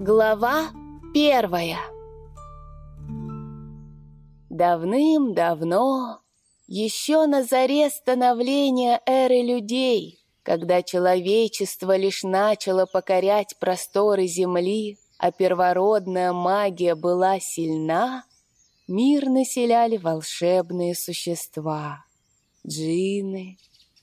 Глава первая. Давным-давно, еще на заре становления эры людей, когда человечество лишь начало покорять просторы Земли, а первородная магия была сильна, мир населяли волшебные существа — джинны,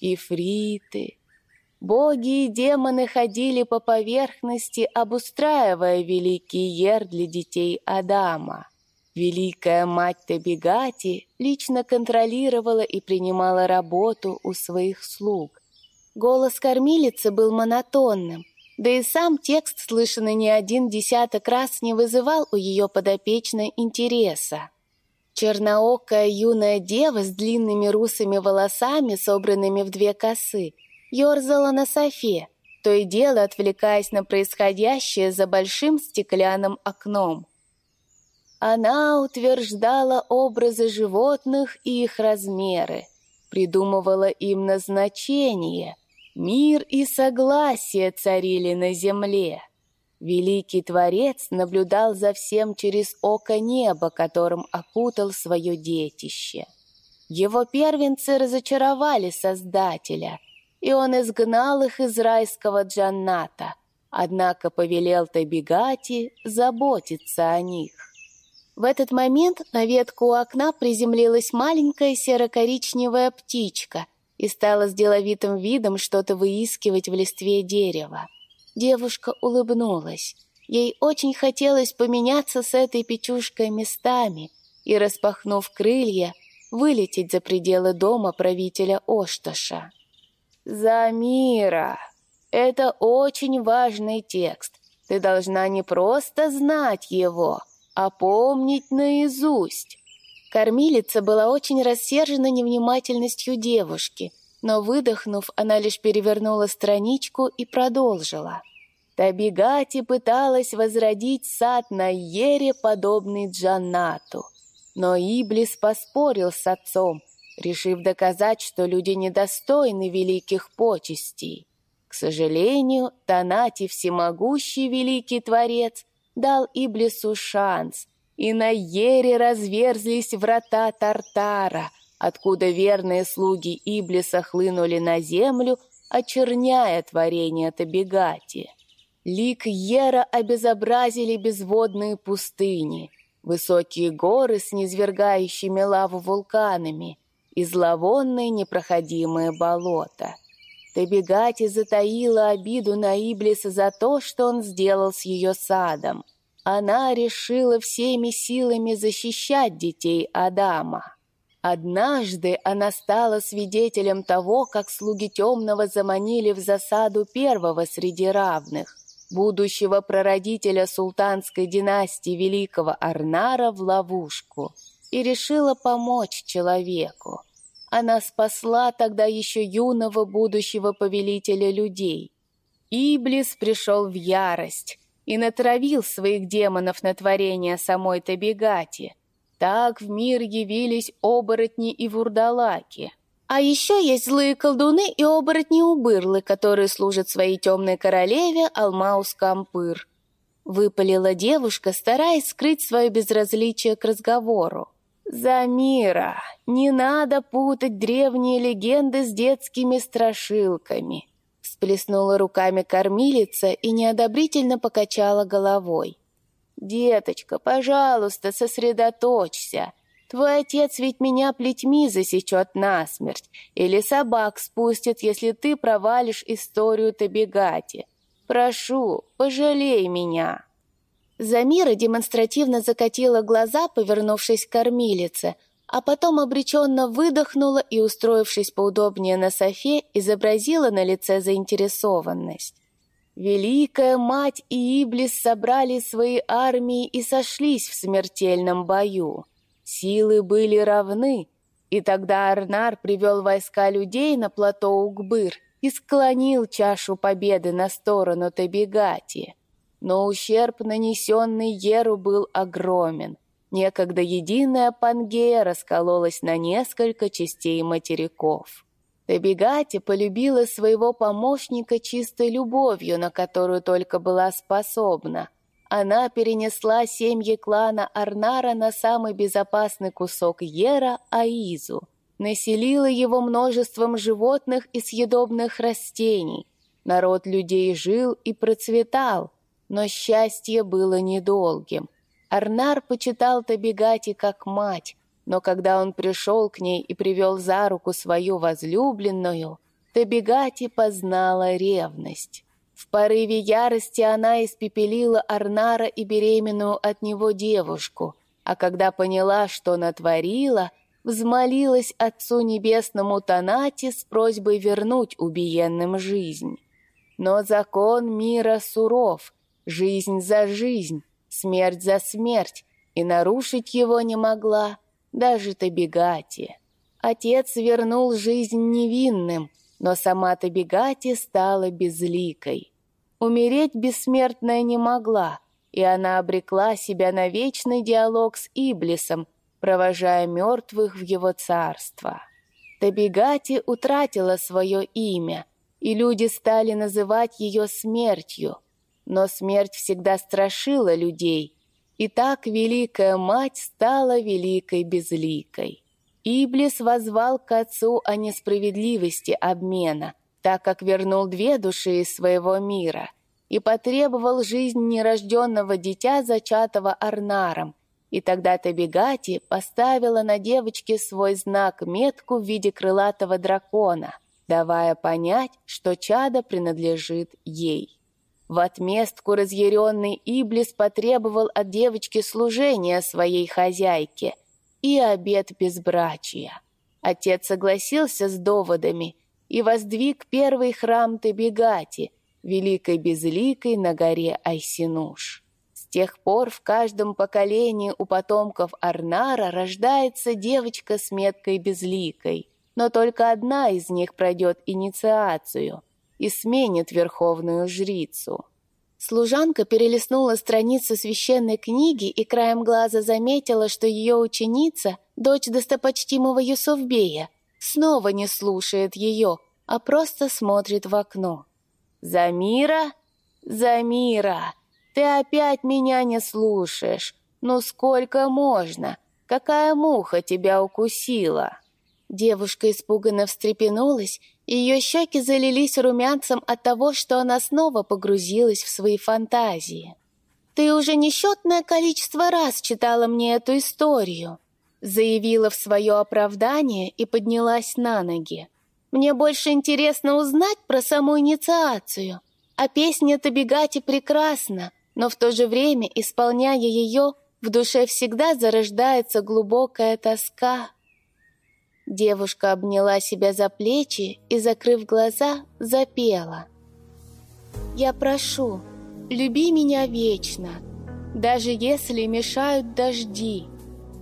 ифриты, Боги и демоны ходили по поверхности, обустраивая великий ер для детей Адама. Великая мать Табигати лично контролировала и принимала работу у своих слуг. Голос кормилицы был монотонным, да и сам текст, слышанный не один десяток раз, не вызывал у ее подопечной интереса. Черноокая юная дева с длинными русыми волосами, собранными в две косы, ерзала на софе, то и дело отвлекаясь на происходящее за большим стеклянным окном. Она утверждала образы животных и их размеры, придумывала им назначение. Мир и согласие царили на земле. Великий Творец наблюдал за всем через око неба, которым окутал свое детище. Его первенцы разочаровали Создателя — и он изгнал их из райского джанната, однако повелел Табигати заботиться о них. В этот момент на ветку у окна приземлилась маленькая серо-коричневая птичка и стала с деловитым видом что-то выискивать в листве дерева. Девушка улыбнулась. Ей очень хотелось поменяться с этой печушкой местами и, распахнув крылья, вылететь за пределы дома правителя Ошташа. «Замира, это очень важный текст. Ты должна не просто знать его, а помнить наизусть». Кормилица была очень рассержена невнимательностью девушки, но, выдохнув, она лишь перевернула страничку и продолжила. Табигати пыталась возродить сад на Ере, подобный Джаннату. Но Иблис поспорил с отцом, решив доказать, что люди недостойны великих почестей. К сожалению, Танати, всемогущий великий Творец, дал Иблису шанс, и на Ере разверзлись врата Тартара, откуда верные слуги Иблиса хлынули на землю, очерняя творение Табигати. Лик Ера обезобразили безводные пустыни, высокие горы с низвергающими лаву вулканами — и зловонные непроходимые болота. Табигати затаила обиду на Иблиса за то, что он сделал с ее садом. Она решила всеми силами защищать детей Адама. Однажды она стала свидетелем того, как слуги темного заманили в засаду первого среди равных, будущего прародителя султанской династии великого Арнара в ловушку – и решила помочь человеку. Она спасла тогда еще юного будущего повелителя людей. Иблис пришел в ярость и натравил своих демонов на творение самой Табигати. Так в мир явились оборотни и вурдалаки. А еще есть злые колдуны и оборотни-убырлы, которые служат своей темной королеве Алмаус-Кампыр. Выпалила девушка, стараясь скрыть свое безразличие к разговору. «Замира, не надо путать древние легенды с детскими страшилками», всплеснула руками кормилица и неодобрительно покачала головой. «Деточка, пожалуйста, сосредоточься. Твой отец ведь меня плетьми засечет насмерть, или собак спустит, если ты провалишь историю Табигати. Прошу, пожалей меня». Замира демонстративно закатила глаза, повернувшись к кормилице, а потом обреченно выдохнула и, устроившись поудобнее на софе, изобразила на лице заинтересованность. Великая мать и Иблис собрали свои армии и сошлись в смертельном бою. Силы были равны, и тогда Арнар привел войска людей на плато Угбыр и склонил чашу победы на сторону Табигати но ущерб, нанесенный Еру, был огромен. Некогда единая Пангея раскололась на несколько частей материков. Табигати полюбила своего помощника чистой любовью, на которую только была способна. она перенесла семьи клана Арнара на самый безопасный кусок Ера – Аизу, населила его множеством животных и съедобных растений. Народ людей жил и процветал, но счастье было недолгим. Арнар почитал Табигати как мать, но когда он пришел к ней и привел за руку свою возлюбленную, Табигати познала ревность. В порыве ярости она испепелила Арнара и беременную от него девушку, а когда поняла, что натворила, взмолилась Отцу Небесному Танати с просьбой вернуть убиенным жизнь. Но закон мира суров, жизнь за жизнь, смерть за смерть, и нарушить его не могла даже Табигати. Отец вернул жизнь невинным, но сама Табигати стала безликой. Умереть бессмертная не могла, и она обрекла себя на вечный диалог с Иблисом, провожая мертвых в его царство. Табигати утратила свое имя, и люди стали называть ее смертью. Но смерть всегда страшила людей, и так Великая Мать стала Великой Безликой. Иблис возвал к Отцу о несправедливости обмена, так как вернул две души из своего мира, и потребовал жизнь нерожденного дитя, зачатого Арнаром, и тогда Табигати поставила на девочке свой знак-метку в виде крылатого дракона, давая понять, что чадо принадлежит ей. В отместку разъяренный Иблис потребовал от девочки служения своей хозяйке и обет безбрачия. Отец согласился с доводами и воздвиг первый храм Табигати, великой безликой на горе Айсинуш. С тех пор в каждом поколении у потомков Арнара рождается девочка с меткой безликой, но только одна из них пройдет инициацию — и сменит верховную жрицу. Служанка перелистнула страницу священной книги и краем глаза заметила, что ее ученица, дочь достопочтимого Юсуфбея, снова не слушает ее, а просто смотрит в окно. «Замира? Замира! Ты опять меня не слушаешь! Ну сколько можно? Какая муха тебя укусила?» Девушка испуганно встрепенулась ее щеки залились румянцем от того, что она снова погрузилась в свои фантазии. «Ты уже несчетное количество раз читала мне эту историю», заявила в свое оправдание и поднялась на ноги. «Мне больше интересно узнать про саму инициацию. А песня Табигати прекрасна, но в то же время, исполняя ее, в душе всегда зарождается глубокая тоска». Девушка обняла себя за плечи и, закрыв глаза, запела. «Я прошу, люби меня вечно, даже если мешают дожди,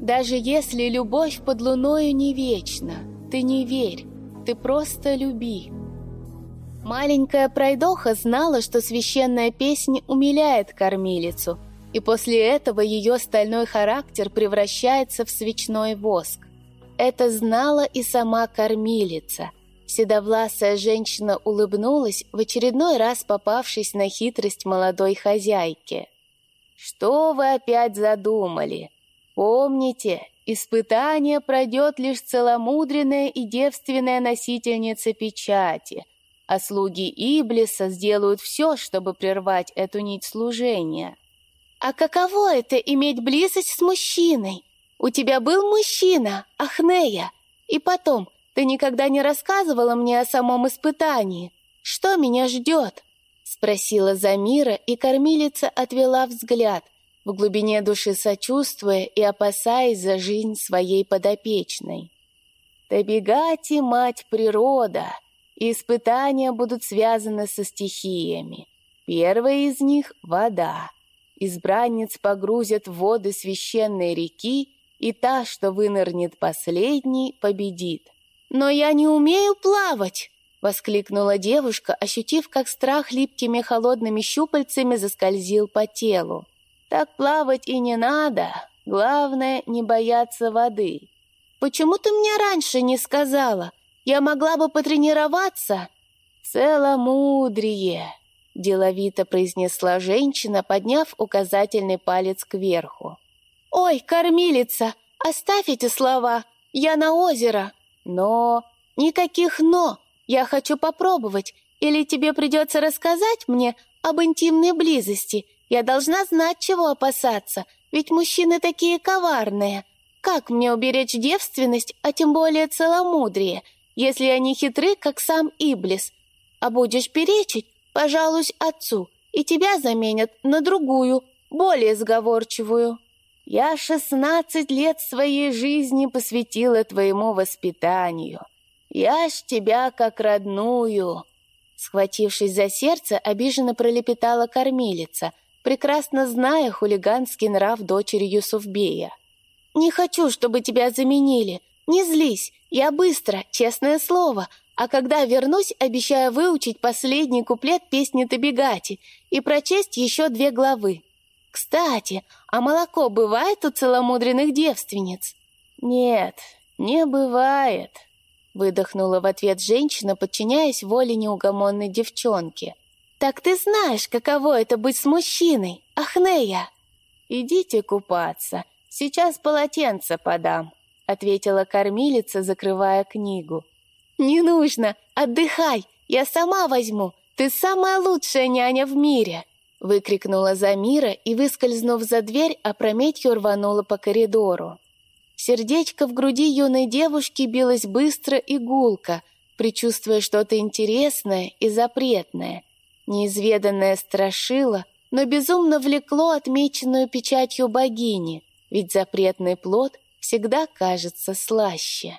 даже если любовь под луною не вечна, ты не верь, ты просто люби». Маленькая пройдоха знала, что священная песня умиляет кормилицу, и после этого ее стальной характер превращается в свечной воск. Это знала и сама кормилица. Седовласая женщина улыбнулась, в очередной раз попавшись на хитрость молодой хозяйки. «Что вы опять задумали? Помните, испытание пройдет лишь целомудренная и девственная носительница печати, а слуги Иблиса сделают все, чтобы прервать эту нить служения». «А каково это иметь близость с мужчиной?» У тебя был мужчина, Ахнея. И потом, ты никогда не рассказывала мне о самом испытании. Что меня ждет?» Спросила Замира, и кормилица отвела взгляд, в глубине души сочувствуя и опасаясь за жизнь своей подопечной. «Табигати, мать природа, испытания будут связаны со стихиями. Первая из них — вода. Избранниц погрузят в воды священной реки и та, что вынырнет последней, победит. «Но я не умею плавать!» — воскликнула девушка, ощутив, как страх липкими холодными щупальцами заскользил по телу. «Так плавать и не надо. Главное, не бояться воды». «Почему ты мне раньше не сказала? Я могла бы потренироваться?» «Целомудрие. деловито произнесла женщина, подняв указательный палец кверху. «Ой, кормилица, оставь эти слова, я на озеро!» «Но...» «Никаких «но», я хочу попробовать, или тебе придется рассказать мне об интимной близости. Я должна знать, чего опасаться, ведь мужчины такие коварные. Как мне уберечь девственность, а тем более целомудрие, если они хитры, как сам Иблис? А будешь перечить, пожалуюсь отцу, и тебя заменят на другую, более сговорчивую. Я шестнадцать лет своей жизни посвятила твоему воспитанию. Я ж тебя как родную. Схватившись за сердце, обиженно пролепетала кормилица, прекрасно зная хулиганский нрав дочери Юсуфбея. «Не хочу, чтобы тебя заменили. Не злись, я быстро, честное слово. А когда вернусь, обещаю выучить последний куплет песни Табигати и прочесть еще две главы. Кстати, а молоко бывает у целомудренных девственниц?» «Нет, не бывает», Выдохнула в ответ женщина, подчиняясь воле неугомонной девчонки. «Так ты знаешь, каково это быть с мужчиной, Ахнея!» «Идите купаться, сейчас полотенце подам», — ответила кормилица, закрывая книгу. «Не нужно, отдыхай, я сама возьму, ты самая лучшая няня в мире!» Выкрикнула Замира и, выскользнув за дверь, опрометью рванула по коридору. Сердечко в груди юной девушки билось быстро и гулко, предчувствуя что-то интересное и запретное. Неизведанное страшило, но безумно влекло отмеченную печатью богини, ведь запретный плод всегда кажется слаще.